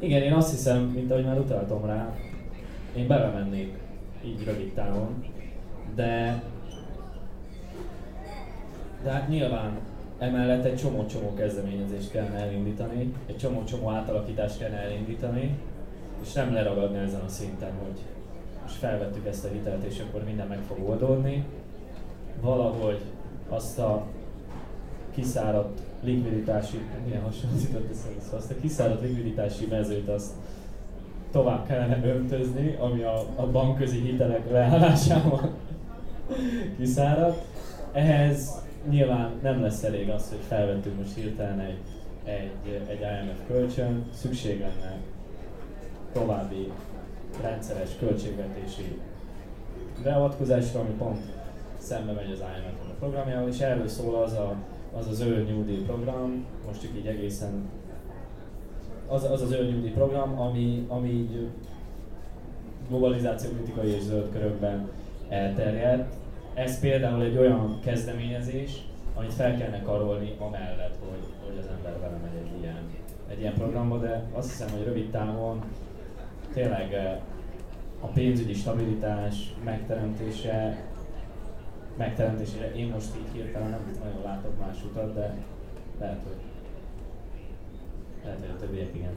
Igen, én azt hiszem, mint ahogy már utaltam rá, én belemennék így rövid távon, de de hát nyilván emellett egy csomó-csomó kezdeményezést kellene elindítani, egy csomó-csomó átalakítást kellene elindítani, és nem leragadni ezen a szinten, hogy most felvettük ezt a hitelt, és akkor minden meg fog oldódni. Valahogy azt a kiszáradt likviditási, milyen hasonlított ez, szóval azt a kiszáradt likviditási mezőt azt tovább kellene öntözni, ami a, a bankközi hitelek leállásával kiszáradt. Ehhez nyilván nem lesz elég az, hogy felvettünk most hirtelen egy, egy, egy IMF kölcsön, szükség lenne további rendszeres költségvetési beavatkozásra, ami pont szembe megy az IMF a programjával, és erről szól az a, az, az ő New program, most csak így egészen az az, az ő program, ami, ami így globalizáció kritikai és zöld körökben elterjedt. Ez például egy olyan kezdeményezés, amit fel kellene karolni amellett, hogy, hogy az ember vele megy egy ilyen, egy ilyen programba, de azt hiszem, hogy rövid távon tényleg eh, a pénzügyi stabilitás megteremtése, megteremtésére én most így hirtelen nem nagyon látok más utat, de lehet, hogy lehet, hogy a többiek igen.